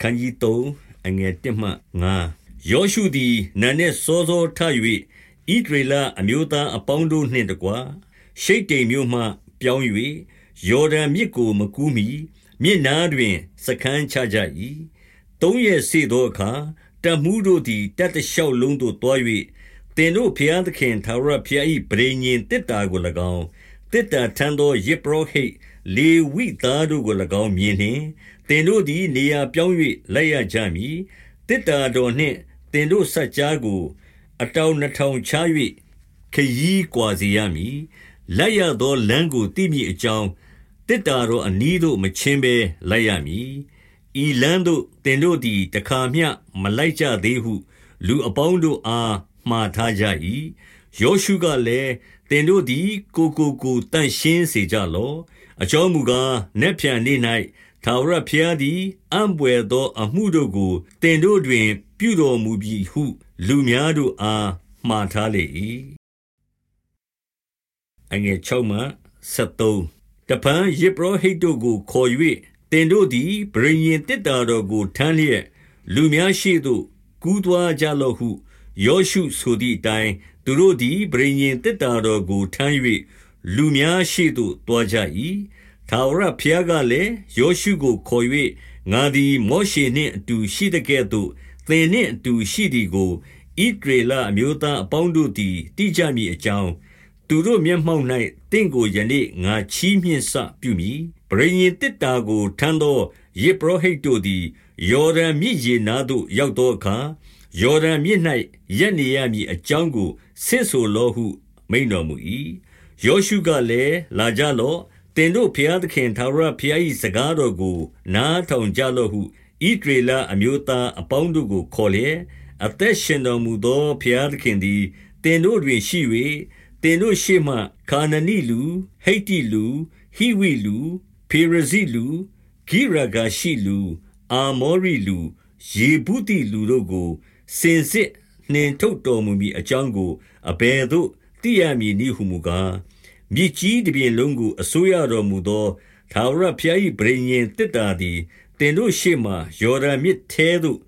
ခန်းကြီး3အငယ်1မှ9ယောရှုသည်နာနှင့်စောစောထ၍ဣဒရေလအမျိုးသားအပေါင်းတို့နှင့်တကွရှိတ်တိမ်မြို့မှပြောင်း၍ယော်ဒန်မြစ်ကိုမကူးမီမြစ်နားတွင် စခန်းချကြ၏သုံးရက်စေသောအခါတမှုတို့သည်တတ်တလျှောက်လုံးသို့တွား၍တင်တို့ဖျားသခင်သာရဖျား၏ဗြိညင်တစ်တာကို၎င်းတစ်တာထမ်းသောယေဘရဟိတ်လေဝိသားတို့ကို၎င်းမြင်နှင့် တင်တို့သည် နေရာပြောင်း၍လိုက်ရကြမည်တစ်တာတော်နှင့်တင်တို့ဆက်ကြားကို အတောင်နှထောင်ချ၍ခยีကွာစီရမည်လက်ရသောလမ်းကိုတိမိအကြောင်းတစ်တာတော်အနီးသို့ မချင်းဘဲလိုက်ရမည် ဤလမ်းသို့တင်တို့သည် တခါမျှမလိုက်ကြသေးဟု လူအပေါင်းတို့အား မှားထားကြ၏ယောရှုကလည်းတင်တို့သည် ကိုကိုကိုတန့်ရှင်းစေကြလော့ အကြောင်းမူကား နက်ဖြန်နေ့၌ ထာဝရဘုရားသည် အံ့ဘွယ်သောအမှုတို့ကိုတင်တို့တွင် ပြုတော်မူပြီဟု လူများတို့အား မှားထားလေ၏အငယ်6မှ73တပန်ယေဘရဟိတ်တို့ကို ခေါ်၍တင်တို့သည်ဗြိဉ္ဉ်တစ်တာတော်ကို ထမ်းလျက် လူများရှိသို့ ကူးသွားကြလော့ဟု ယောရှုဆိုသည့်အတိုင်း သူတို့သည်ဗြိဉ္ဉ်တစ်တာတော်ကို ထမ်း၍လူများရှိသို့တွားကြ၏ ထာဝရဘုရားကလည်းယောရှုကိုခေါ်၍ငါသည်မောရှေနှင့်အတူရှိသကဲ့သို့သင်နှင့်အတူရှိသည်ကိုဣဒရေလအမျိုးသားအပေါင်းတို့သည်တိကြမည်အကြောင်းသူတို့မျက်မှောက်၌တင့်ကိုယနေ့ငါချီးမြှင့်စပြုမည်ပရိညင်တစ်တာကိုထမ်းသောယေဘရဟိတ်တို့သည်ယော်ဒန်မြစ်ရေနားသို့ရောက်သောအခါယော်ဒန်မြစ်၌ရက်နေရမည်အကြောင်းကိုဆင့်ဆိုလောဟု မိန်တော်မူ၏ယောရှုကလည်းလာကြလော့ တင်တို့ဖျားသခင်သာရဖျား၏စကားတော်ကို နားထောင်ကြလော့ဟုဣဒရေလအမျိုးသားအပေါင်းတို့ကိုခေါ်လျက်အသက်ရှင်တော်မူသောဖျားသခင်သည်တင်တို့တွင်ရှိ၍တင်တို့ရှေ့မှခါနနိလူဟိတ္တိလူဟိဝိလူဖေရဇိလူဂိရဂါရှိလူအာမောရိလူယေဗုတိလူတို့ကိုစင်စစ်နှင်ထုတ်တော်မူမည်အကြောင်းကိုအဘယ်သို့သိရမည်နည်းဟုမူကား မြစ်ကြီးတစ်ပြင်လုံးကိုအစိုးရတော်မူသောသာဝရဖျား၏ဗြိဉ္ဉ်တစ်တာသည်တင်တို့ရှေ့မှယော်ဒန်မြစ်ထဲသို့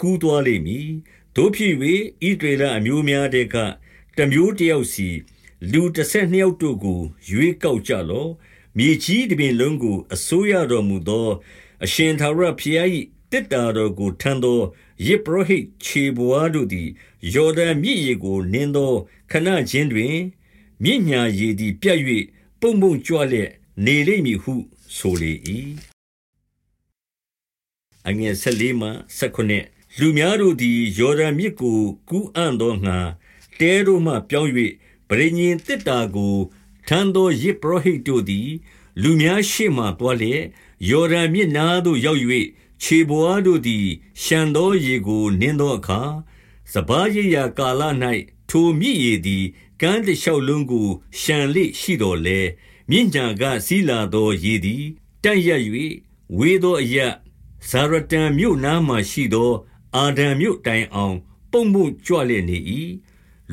ကူးသွားလိမ့်မည်တို့ဖြစ်၍ဣဒေလအမျိုးများတဲ့ကတမျိုးတယောက်စီ လူတစ်ဆက်နှစ်ယောက်တို့ကို ရွေးကောက်ကြလော့မြေကြီးတစ်ပြင်လုံးကိုအစိုးရတော်မူသော အရှင်သာရဖျား၏တစ်တာတော်ကိုထမ်းသောယေဘရဟိခြေဘွားတို့သည်ယော်ဒန်မြစ်ရေကိုနင်းသောခဏချင်းတွင် မြင့်ညာရည်သည် ပြတ်၍ပုံပုံကြွလျက် နေလိမ့်မည်ဟုဆိုလေ၏အငယ်၁၄မှ၁၉လူများတို့သည် ယော်ဒန်မြစ်ကို ကူးအံ့သောငါတဲတို့မှပြောင်း၍ပရိညင်တစ်တာကို ထမ်းသောယေဘရဟိတ်တို့သည် လူများရှေ့မှတွားလျက် ယော်ဒန်မြစ်နားသို့ ရောက်၍ခြေဘွားတို့သည်ရှံသောရေကို နင်းသောအခါစဘာရရာကာလ၌ထိုမြစ်ရည်သည် ကမ်းတစ်လျှောက်လုံးကိုရှံလေရှိတော်လဲမြင့်ညာကစီလာသောရေသည်တန့်ရ၍ဝေသောအရဇာရတန်မြို့နားမှရှိသော အာဒံမြို့တိုင်အောင် ပုံပုံကြွလျက်နေ၏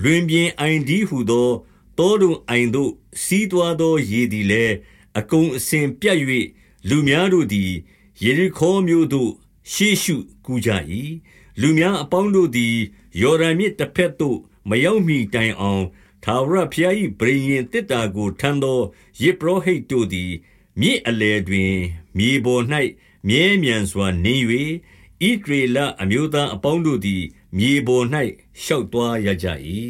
လွင်ပြင်အိုင်ဒီဟုသောတောတုံအိုင်သို့စီးသွားသောရေသည်လည်းအကုံအစင်ပြတ်၍လူများတို့သည်ယေရိခေါမြို့သို့ရှေ့ရှုကူးကြ၏လူများအပေါင်းတို့သည်ယော်ဒန်မြစ်တစ်ဖက်သို့မရောက်မီတိုင်အောင် ထာဝရဘုရား၏ဗြိဉ္ဉ်တစ်တာကိုထမ်းသောယေဘရဟိတ်တို့သည် မြစ်အလယ်တွင် မြေပေါ်၌မြဲမြံစွာနေ၍ဣဒရေလအမျိုးသားအပေါင်းတို့သည် မြေပေါ်၌ရှောက်သွားရကြ၏